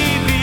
be